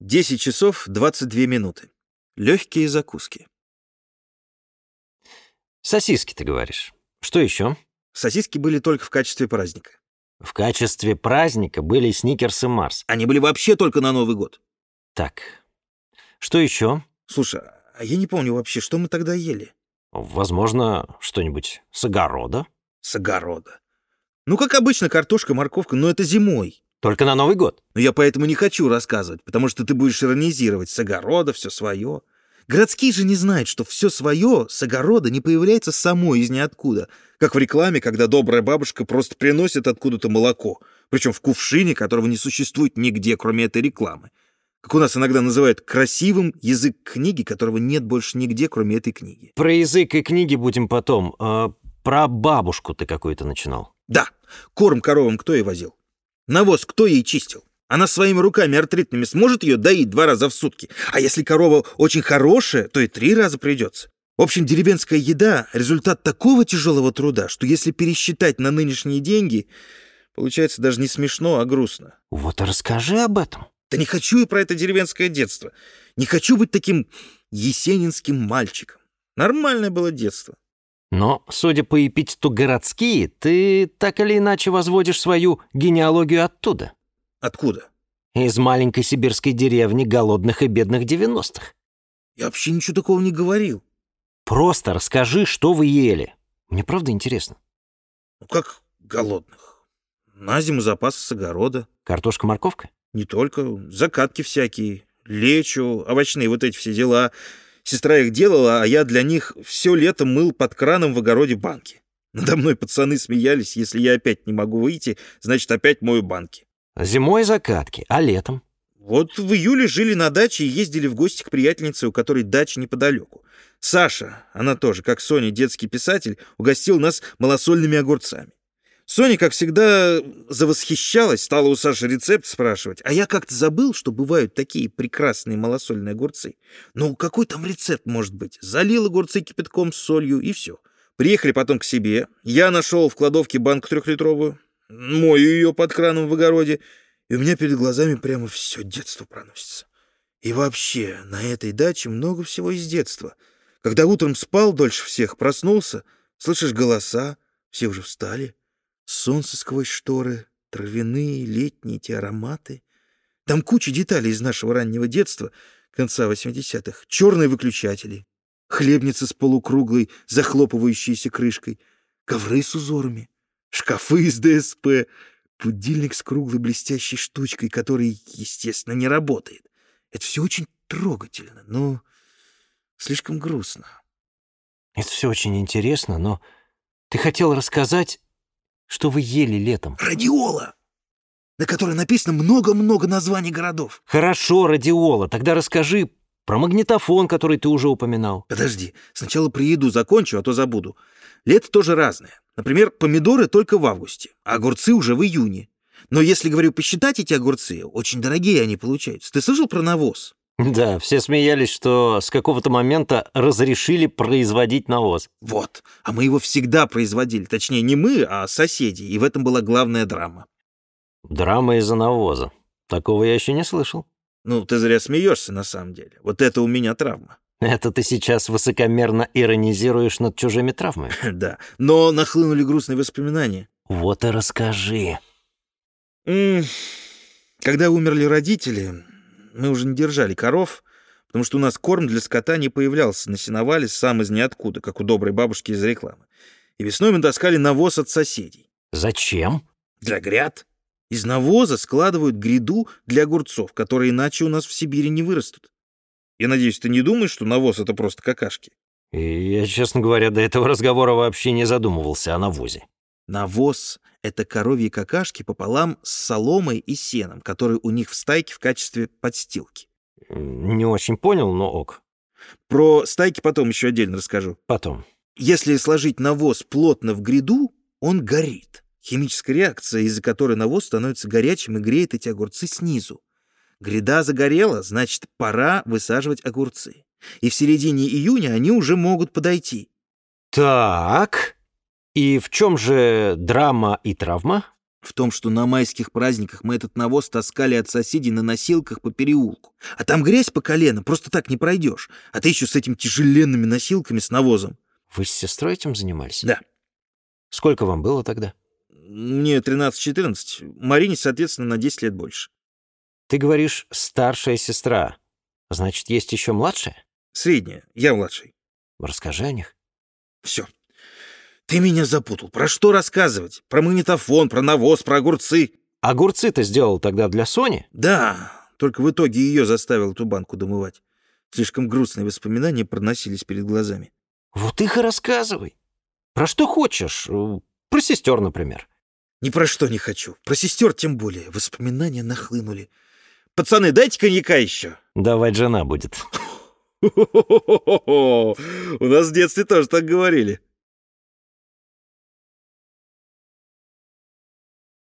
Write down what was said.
10 часов 22 минуты. Легкие закуски. Сосиски, ты говоришь. Что еще? Сосиски были только в качестве праздника. В качестве праздника были Сникерс и Марс. Они были вообще только на Новый год. Так, что еще? Слушай, а я не помню вообще, что мы тогда ели. Возможно, что-нибудь с огорода? С огорода. Ну, как обычно, картошка, морковка, но это зимой. Только на Новый год. Но я поэтому не хочу рассказывать, потому что ты будешь иронизировать. С огорода все свое. Городские же не знают, что все свое с огорода не появляется само из ниоткуда. Как в рекламе, когда добрая бабушка просто приносит откуда-то молоко. Причем в кувшине, которого не существует нигде, кроме этой рекламы. Как у нас иногда называют красивым язык книги, которого нет больше нигде, кроме этой книги. Про язык и книги будем потом. А про бабушку ты какой-то начинал. Да, корм коровам кто ей возил? Навоз кто ей чистил? Она своими руками артритными сможет ее доить два раза в сутки. А если корова очень хорошая, то и три раза придется. В общем, деревенская еда — результат такого тяжелого труда, что если пересчитать на нынешние деньги, получается даже не смешно, а грустно. Вот и расскажи об этом. Да не хочу я про это деревенское детство. Не хочу быть таким есенинским мальчиком. Нормальное было детство. Но, судя по эпитету «городские», ты так или иначе возводишь свою генеалогию оттуда. Откуда? Из маленькой сибирской деревни голодных и бедных девяностых. Я вообще ничего такого не говорил. Просто расскажи, что вы ели. Мне правда интересно. Ну как голодных? На зиму запасы с огорода. Картошка-морковка? Не только. Закатки всякие. Лечу, овощные вот эти все дела. Сестра их делала, а я для них все лето мыл под краном в огороде банки. Надо мной пацаны смеялись, если я опять не могу выйти, значит, опять мою банки. Зимой закатки, а летом? Вот в июле жили на даче и ездили в гости к приятельнице, у которой дача неподалеку. Саша, она тоже, как Соня, детский писатель, угостил нас малосольными огурцами. Соня, как всегда, завосхищалась, стала у Саши рецепт спрашивать. А я как-то забыл, что бывают такие прекрасные малосольные огурцы. Ну, какой там рецепт может быть? Залил огурцы кипятком с солью, и все. Приехали потом к себе. Я нашел в кладовке банку трехлитровую, мою ее под краном в огороде, и у меня перед глазами прямо все детство проносится. И вообще, на этой даче много всего из детства. Когда утром спал дольше всех, проснулся, слышишь голоса, все уже встали. Солнце сквозь шторы, травяные, летние эти ароматы. Там куча деталей из нашего раннего детства, конца 80-х. Черные выключатели, хлебница с полукруглой, захлопывающейся крышкой, ковры с узорами, шкафы из ДСП, будильник с круглой блестящей штучкой, который, естественно, не работает. Это все очень трогательно, но слишком грустно. Это все очень интересно, но ты хотел рассказать что вы ели летом? Радиола, на которой написано много-много названий городов. Хорошо, радиола. Тогда расскажи про магнитофон, который ты уже упоминал. Подожди, сначала про еду закончу, а то забуду. Лето тоже разное. Например, помидоры только в августе, а огурцы уже в июне. Но если, говорю, посчитать эти огурцы, очень дорогие они получаются. Ты слышал про навоз? Да, все смеялись, что с какого-то момента разрешили производить навоз. Вот. А мы его всегда производили. Точнее, не мы, а соседи. И в этом была главная драма. Драма из-за навоза. Такого я еще не слышал. Ну, ты зря смеешься, на самом деле. Вот это у меня травма. Это ты сейчас высокомерно иронизируешь над чужими травмами? Да, но нахлынули грустные воспоминания. Вот и расскажи. Когда умерли родители, мы уже не держали коров, потому что у нас корм для скота не появлялся на сеновале сам из ниоткуда, как у доброй бабушки из рекламы. И весной мы таскали навоз от соседей. Зачем? Для гряд. Из навоза складывают гряду для огурцов, которые иначе у нас в Сибири не вырастут. Я надеюсь, ты не думаешь, что навоз — это просто какашки? И я, честно говоря, до этого разговора вообще не задумывался о навозе. Навоз — это коровьи какашки пополам с соломой и сеном, которые у них в стайке в качестве подстилки. Не очень понял, но ок. Про стайки потом еще отдельно расскажу. Потом. Если сложить навоз плотно в гряду, он горит. Химическая реакция, из-за которой навоз становится горячим и греет эти огурцы снизу. Гряда загорела, значит, пора высаживать огурцы. И в середине июня они уже могут подойти. Так, и в чем же драма и травма? в том, что на майских праздниках мы этот навоз таскали от соседей на носилках по переулку. А там грязь по колено, просто так не пройдешь. А ты еще с этими тяжеленными носилками с навозом. Вы с сестрой этим занимались? Да. Сколько вам было тогда? Мне 13-14, Марине, соответственно, на 10 лет больше. Ты говоришь «старшая сестра». Значит, есть еще младшая? Средняя, я младший. Расскажи о них. Все. Ты меня запутал. Про что рассказывать? Про магнитофон, про навоз, про огурцы. Огурцы ты сделал тогда для Сони? Да, только в итоге ее заставил эту банку домывать. Слишком грустные воспоминания проносились перед глазами. Вот их и рассказывай. Про что хочешь. Про сестер, например. Ни про что не хочу. Про сестер тем более. Воспоминания нахлынули. Пацаны, дайте коньяка еще. Давать жена будет. У нас в детстве тоже так говорили.